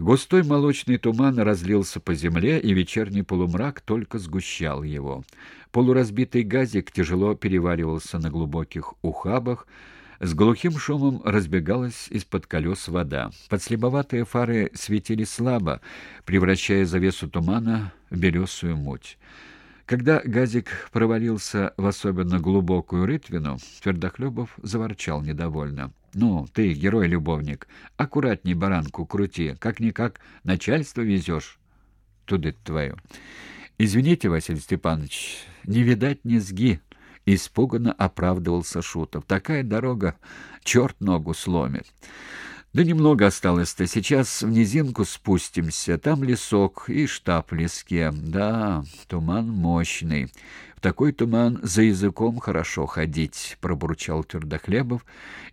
Густой молочный туман разлился по земле, и вечерний полумрак только сгущал его. Полуразбитый газик тяжело переваривался на глубоких ухабах, с глухим шумом разбегалась из-под колес вода. Подслеповатые фары светили слабо, превращая завесу тумана в белесую муть. Когда газик провалился в особенно глубокую рытвину, Твердохлебов заворчал недовольно. «Ну, ты, герой-любовник, аккуратней баранку крути, как-никак начальство везешь, туды твою». «Извините, Василий Степанович, не видать низги», — испуганно оправдывался Шутов. «Такая дорога, черт ногу сломит». Да немного осталось-то. Сейчас в низинку спустимся. Там лесок и штаб в леске. Да, туман мощный. Такой туман за языком хорошо ходить, пробурчал Твердохлебов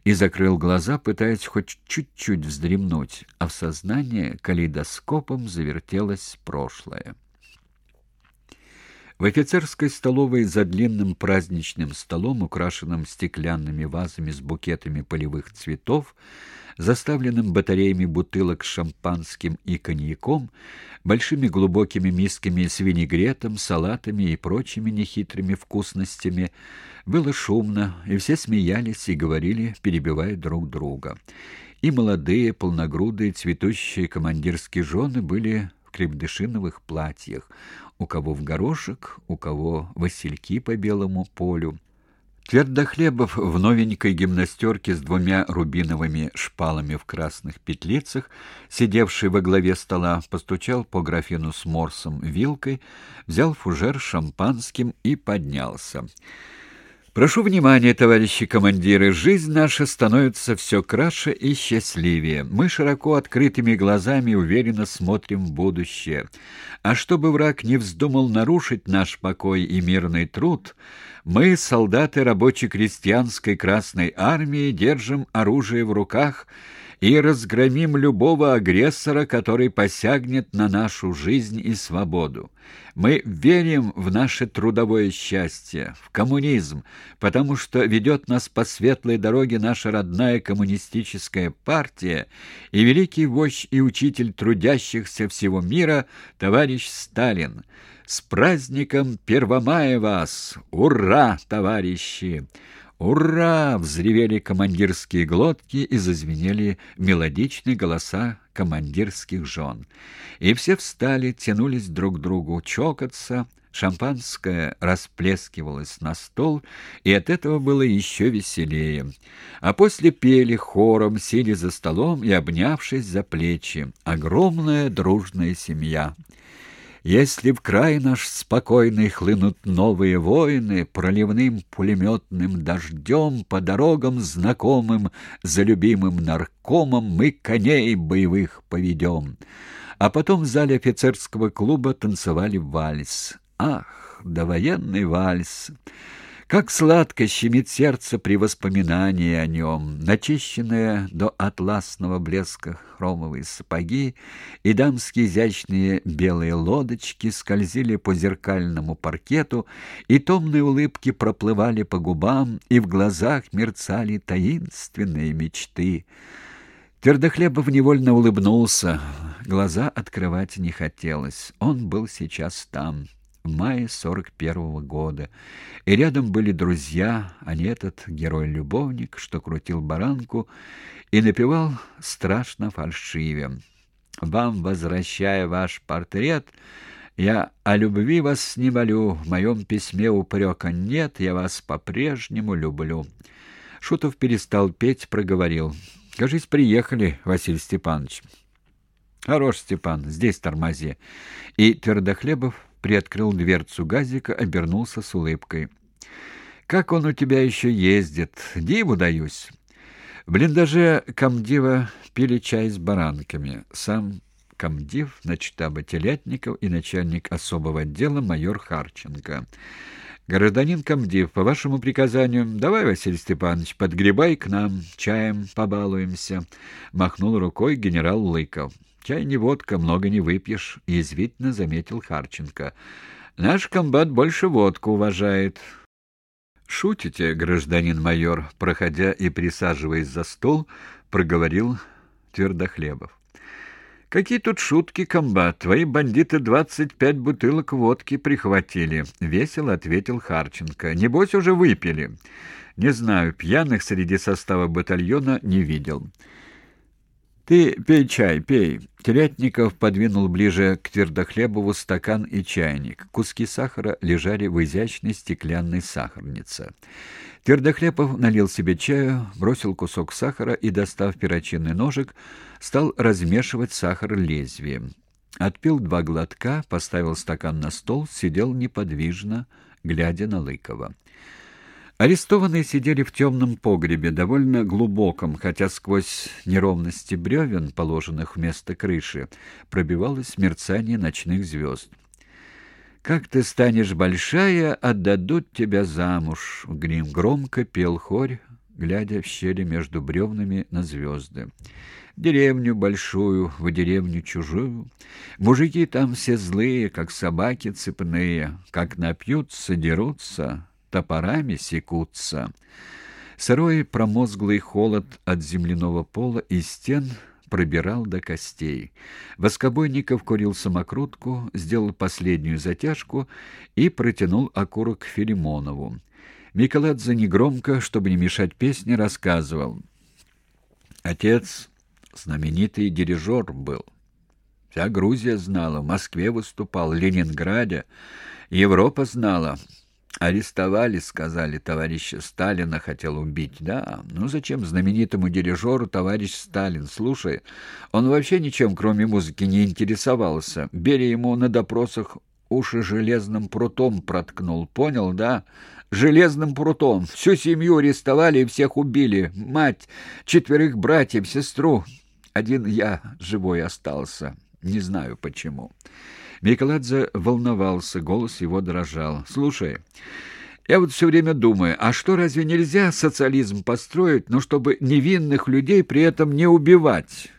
и закрыл глаза, пытаясь хоть чуть-чуть вздремнуть, а в сознании калейдоскопом завертелось прошлое. В офицерской столовой за длинным праздничным столом, украшенным стеклянными вазами с букетами полевых цветов, заставленным батареями бутылок с шампанским и коньяком, большими глубокими мисками с винегретом, салатами и прочими нехитрыми вкусностями, было шумно, и все смеялись и говорили, перебивая друг друга. И молодые, полногрудые, цветущие командирские жены были крепдышиновых платьях, у кого в горошек, у кого васильки по белому полю. Твердохлебов в новенькой гимнастерке с двумя рубиновыми шпалами в красных петлицах, сидевший во главе стола, постучал по графину с морсом вилкой, взял фужер шампанским и поднялся. Прошу внимания, товарищи командиры, жизнь наша становится все краше и счастливее. Мы широко открытыми глазами уверенно смотрим в будущее. А чтобы враг не вздумал нарушить наш покой и мирный труд, мы, солдаты рабоче-крестьянской Красной Армии, держим оружие в руках и разгромим любого агрессора, который посягнет на нашу жизнь и свободу. Мы верим в наше трудовое счастье, в коммунизм, потому что ведет нас по светлой дороге наша родная коммунистическая партия и великий вождь и учитель трудящихся всего мира товарищ Сталин. С праздником Первомая вас! Ура, товарищи! «Ура!» — взревели командирские глотки и зазвенели мелодичные голоса командирских жен. И все встали, тянулись друг к другу чокаться, шампанское расплескивалось на стол, и от этого было еще веселее. А после пели хором, сели за столом и обнявшись за плечи. Огромная дружная семья — если в край наш спокойный хлынут новые войны, проливным пулеметным дождем по дорогам знакомым, за любимым наркомом мы коней боевых поведем. А потом в зале офицерского клуба танцевали вальс. Ах, довоенный вальс! Как сладко щемит сердце при воспоминании о нем, начищенные до атласного блеска хромовые сапоги и дамские изящные белые лодочки скользили по зеркальному паркету, и томные улыбки проплывали по губам, и в глазах мерцали таинственные мечты. Твердохлебов невольно улыбнулся. Глаза открывать не хотелось. Он был сейчас там, мае сорок первого года, и рядом были друзья, а не этот герой-любовник, что крутил баранку и напевал страшно фальшиве. «Вам, возвращая ваш портрет, я о любви вас не молю, в моем письме упрека нет, я вас по-прежнему люблю». Шутов перестал петь, проговорил. «Кажись, приехали, Василий Степанович». «Хорош, Степан, здесь тормози». И Твердохлебов приоткрыл дверцу газика, обернулся с улыбкой. «Как он у тебя еще ездит? Диву даюсь!» В блиндаже комдива пили чай с баранками. Сам комдив, начтаба Телятников и начальник особого отдела майор Харченко. «Гражданин комдив, по вашему приказанию, давай, Василий Степанович, подгребай к нам, чаем побалуемся», — махнул рукой генерал Лыков. «Чай не водка, много не выпьешь», — язвительно заметил Харченко. «Наш комбат больше водку уважает». «Шутите, гражданин майор?» — проходя и присаживаясь за стол, проговорил Твердохлебов. Какие тут шутки, комбат? Твои бандиты двадцать пять бутылок водки прихватили, весело ответил Харченко. Небось уже выпили. Не знаю, пьяных среди состава батальона не видел. Ты пей чай, пей. Телятников подвинул ближе к Твердохлебову стакан и чайник. Куски сахара лежали в изящной стеклянной сахарнице. Твердохлебов налил себе чаю, бросил кусок сахара и, достав перочинный ножик, стал размешивать сахар лезвием. Отпил два глотка, поставил стакан на стол, сидел неподвижно, глядя на Лыкова. Арестованные сидели в темном погребе, довольно глубоком, хотя сквозь неровности бревен, положенных вместо крыши, пробивалось мерцание ночных звезд. «Как ты станешь большая, отдадут тебя замуж!» — Грим громко пел хорь, глядя в щели между бревнами на звезды. «Деревню большую, в деревню чужую. Мужики там все злые, как собаки цепные, как напьются, дерутся, топорами секутся. Сырой промозглый холод от земляного пола и стен пробирал до костей. Воскобойников курил самокрутку, сделал последнюю затяжку и протянул окурок Филимонову. Миколадзе негромко, чтобы не мешать песне, рассказывал. Отец знаменитый дирижер был. Вся Грузия знала, в Москве выступал, в Ленинграде, Европа знала. Арестовали, сказали, товарища Сталина хотел убить. Да, ну зачем знаменитому дирижеру товарищ Сталин? Слушай, он вообще ничем, кроме музыки, не интересовался. Берия ему на допросах уши железным прутом проткнул. Понял, да? Железным прутом. Всю семью арестовали и всех убили. Мать, четверых братьев, сестру. Один я живой остался. Не знаю почему. Миколадзе волновался, голос его дрожал. «Слушай, я вот все время думаю, а что, разве нельзя социализм построить, но чтобы невинных людей при этом не убивать?»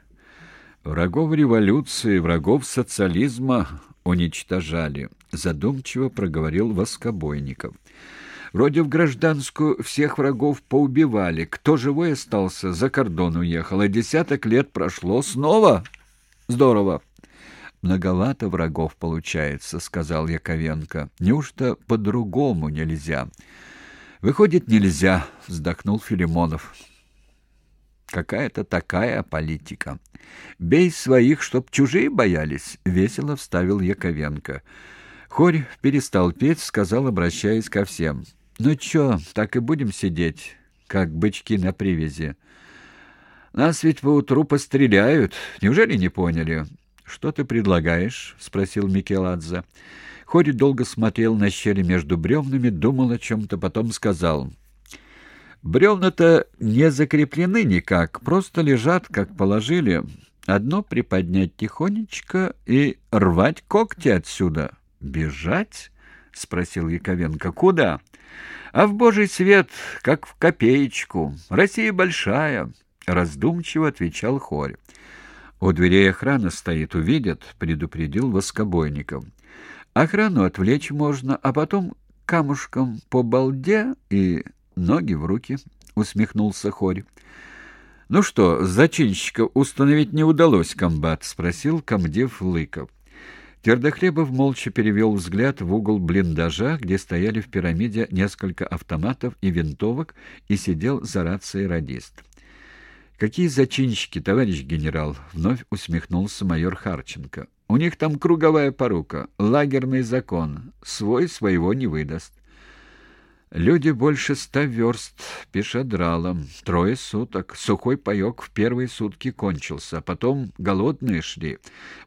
«Врагов революции, врагов социализма уничтожали», — задумчиво проговорил Воскобойников. «Вроде в гражданскую всех врагов поубивали. Кто живой остался, за кордон уехал, а десяток лет прошло. Снова? Здорово!» Многовато врагов получается, — сказал Яковенко. — Неужто по-другому нельзя? — Выходит, нельзя, — вздохнул Филимонов. Какая-то такая политика. Бей своих, чтоб чужие боялись, — весело вставил Яковенко. Хорь перестал петь, сказал, обращаясь ко всем. — Ну чё, так и будем сидеть, как бычки на привязи? Нас ведь поутру постреляют, неужели не поняли? «Что ты предлагаешь?» — спросил Микеладзе. Хори долго смотрел на щели между бревнами, думал о чем-то, потом сказал. «Бревна-то не закреплены никак, просто лежат, как положили. Одно приподнять тихонечко и рвать когти отсюда». «Бежать?» — спросил Яковенко. «Куда?» «А в божий свет, как в копеечку. Россия большая», — раздумчиво отвечал Хорь. «У дверей охрана стоит, увидят», — предупредил Воскобойников. «Охрану отвлечь можно, а потом камушком по балде и ноги в руки», — усмехнулся Хорь. «Ну что, зачинщика установить не удалось, комбат?» — спросил комдив Лыков. Твердохлебов молча перевел взгляд в угол блиндажа, где стояли в пирамиде несколько автоматов и винтовок, и сидел за рацией радист. «Какие зачинщики, товарищ генерал?» — вновь усмехнулся майор Харченко. «У них там круговая порука, лагерный закон. Свой своего не выдаст». Люди больше ста верст пешедралом, трое суток. Сухой паек в первые сутки кончился, потом голодные шли,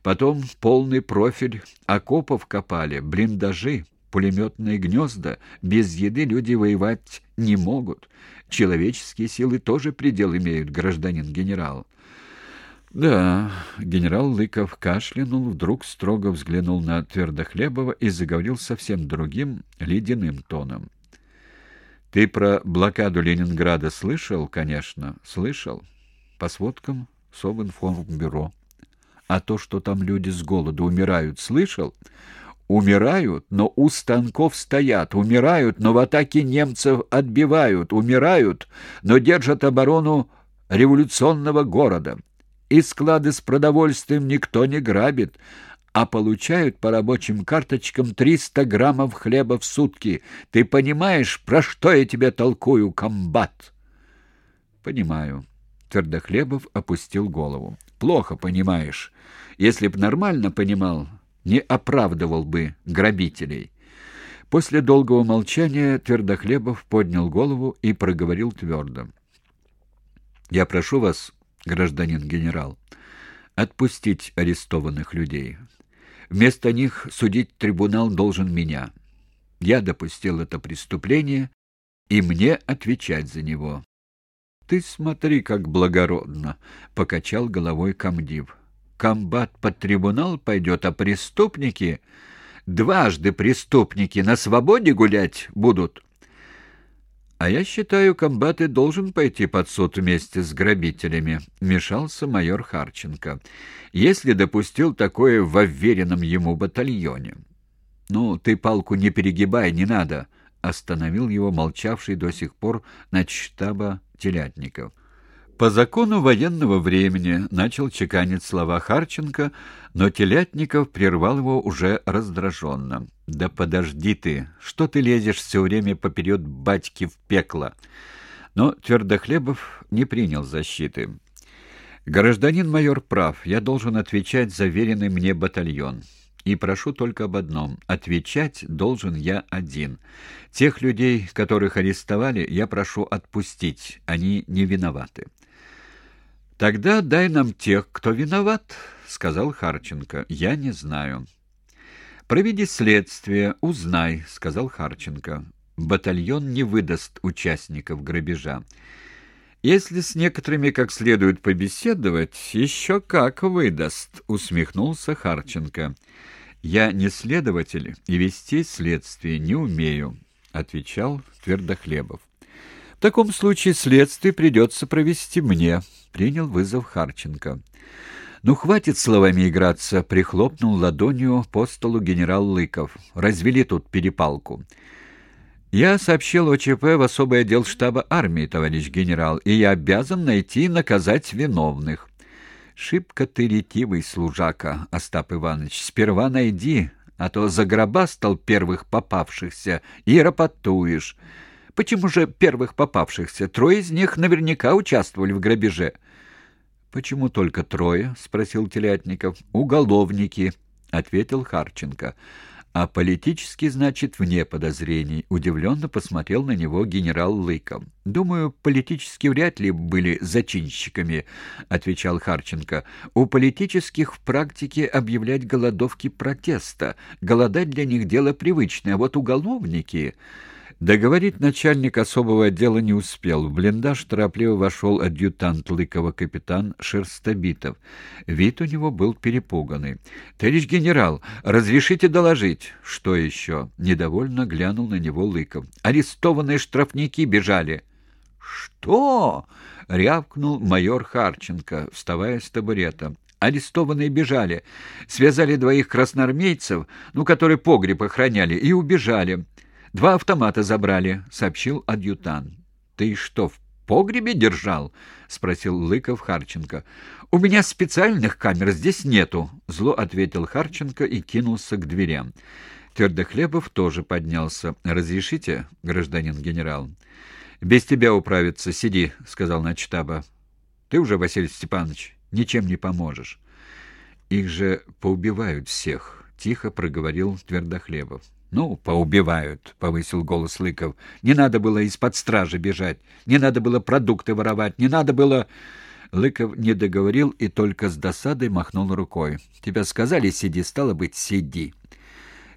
потом полный профиль окопов копали, блиндажи, пулеметные гнезда. Без еды люди воевать не могут. Человеческие силы тоже предел имеют, гражданин генерал. Да, генерал Лыков кашлянул, вдруг строго взглянул на Твердохлебова и заговорил совсем другим, ледяным тоном. Ты про блокаду Ленинграда слышал, конечно, слышал. По сводкам Совинформбюро. А то, что там люди с голоду умирают, слышал? Умирают, но у станков стоят, умирают, но в атаке немцев отбивают, умирают, но держат оборону революционного города. и склады с продовольствием никто не грабит, а получают по рабочим карточкам 300 граммов хлеба в сутки. Ты понимаешь, про что я тебе толкую, комбат? Понимаю. Твердохлебов опустил голову. Плохо понимаешь. Если б нормально понимал, не оправдывал бы грабителей. После долгого молчания Твердохлебов поднял голову и проговорил твердо. «Я прошу вас, гражданин генерал, отпустить арестованных людей. Вместо них судить трибунал должен меня. Я допустил это преступление, и мне отвечать за него. Ты смотри, как благородно, — покачал головой комдив. Комбат под трибунал пойдет, а преступники, дважды преступники, на свободе гулять будут. А я считаю, комбат и должен пойти под суд вместе с грабителями, — вмешался майор Харченко, — если допустил такое в уверенном ему батальоне. Ну, ты палку не перегибай, не надо, — остановил его молчавший до сих пор начштаба Телятников. По закону военного времени начал чеканить слова Харченко, но Телятников прервал его уже раздраженно. «Да подожди ты! Что ты лезешь все время поперед батьки в пекло?» Но Твердохлебов не принял защиты. «Гражданин майор прав. Я должен отвечать за веренный мне батальон. И прошу только об одном — отвечать должен я один. Тех людей, которых арестовали, я прошу отпустить, они не виноваты. «Тогда дай нам тех, кто виноват», — сказал Харченко. «Я не знаю». «Проведи следствие, узнай», — сказал Харченко. «Батальон не выдаст участников грабежа». «Если с некоторыми как следует побеседовать, еще как выдаст», — усмехнулся Харченко. «Я не следователь и вести следствие не умею», — отвечал Твердохлебов. «В таком случае следствие придется провести мне», — принял вызов Харченко. «Ну, хватит словами играться», — прихлопнул ладонью по столу генерал Лыков. «Развели тут перепалку». «Я сообщил ОЧП в особый отдел штаба армии, товарищ генерал, и я обязан найти и наказать виновных». «Шибко ты ретивый, служака, Остап Иванович. Сперва найди, а то загробастал первых попавшихся и рапотуешь. Почему же первых попавшихся? Трое из них наверняка участвовали в грабеже». «Почему только трое?» — спросил Телятников. «Уголовники», — ответил Харченко. А политически, значит, вне подозрений. Удивленно посмотрел на него генерал Лыков. «Думаю, политически вряд ли были зачинщиками», — отвечал Харченко. «У политических в практике объявлять голодовки протеста. Голодать для них дело привычное, а вот уголовники...» Договорить начальник особого отдела не успел. В блиндаж торопливо вошел адъютант Лыкова капитан Шерстобитов. Вид у него был перепуганный. «Товарищ генерал, разрешите доложить?» «Что еще?» — недовольно глянул на него Лыков. «Арестованные штрафники бежали». «Что?» — рявкнул майор Харченко, вставая с табурета. Арестованные бежали. Связали двоих красноармейцев, ну, которые погреб охраняли, и убежали. «Два автомата забрали», — сообщил адъютант. «Ты что, в погребе держал?» — спросил Лыков Харченко. «У меня специальных камер здесь нету», — зло ответил Харченко и кинулся к дверям. Твердохлебов тоже поднялся. «Разрешите, гражданин генерал?» «Без тебя управиться. Сиди», — сказал начтаба. «Ты уже, Василий Степанович, ничем не поможешь». «Их же поубивают всех», — тихо проговорил Твердохлебов. «Ну, поубивают», — повысил голос Лыков. «Не надо было из-под стражи бежать, не надо было продукты воровать, не надо было...» Лыков не договорил и только с досадой махнул рукой. «Тебя сказали, сиди, стало быть, сиди».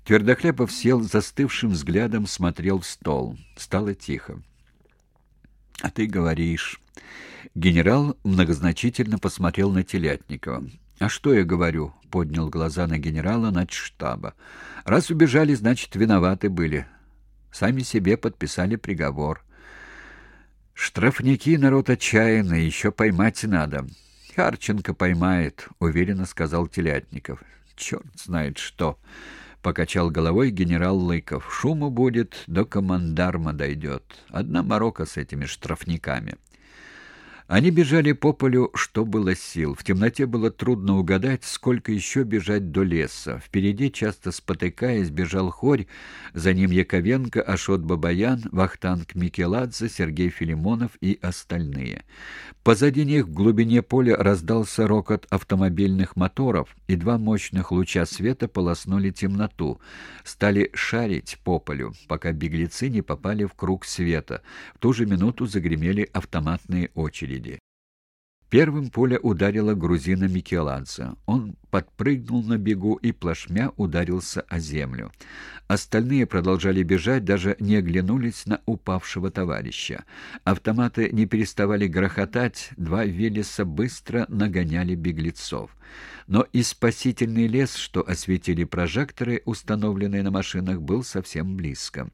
Твердохлебов сел застывшим взглядом, смотрел в стол. Стало тихо. «А ты говоришь...» Генерал многозначительно посмотрел на Телятникова. «А что я говорю?» — поднял глаза на генерала начштаба. «Раз убежали, значит, виноваты были. Сами себе подписали приговор. Штрафники народ отчаянный, еще поймать надо». «Харченко поймает», — уверенно сказал Телятников. «Черт знает что!» — покачал головой генерал Лыков. «Шуму будет, до командарма дойдет. Одна морока с этими штрафниками». Они бежали по полю, что было сил. В темноте было трудно угадать, сколько еще бежать до леса. Впереди, часто спотыкаясь, бежал Хорь, за ним Яковенко, Ашот Бабаян, Вахтанг Микеладзе, Сергей Филимонов и остальные. Позади них в глубине поля раздался рокот автомобильных моторов, и два мощных луча света полоснули темноту, стали шарить по полю, пока беглецы не попали в круг света. В ту же минуту загремели автоматные очереди очереди. Первым пуля ударила грузина Микеладзе. Он подпрыгнул на бегу и плашмя ударился о землю. Остальные продолжали бежать, даже не оглянулись на упавшего товарища. Автоматы не переставали грохотать, два Велеса быстро нагоняли беглецов. Но и спасительный лес, что осветили прожекторы, установленные на машинах, был совсем близко.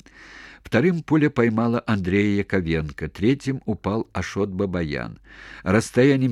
Вторым пуля поймала Андрея Яковенко, третьим упал Ашот Бабаян. Расстояние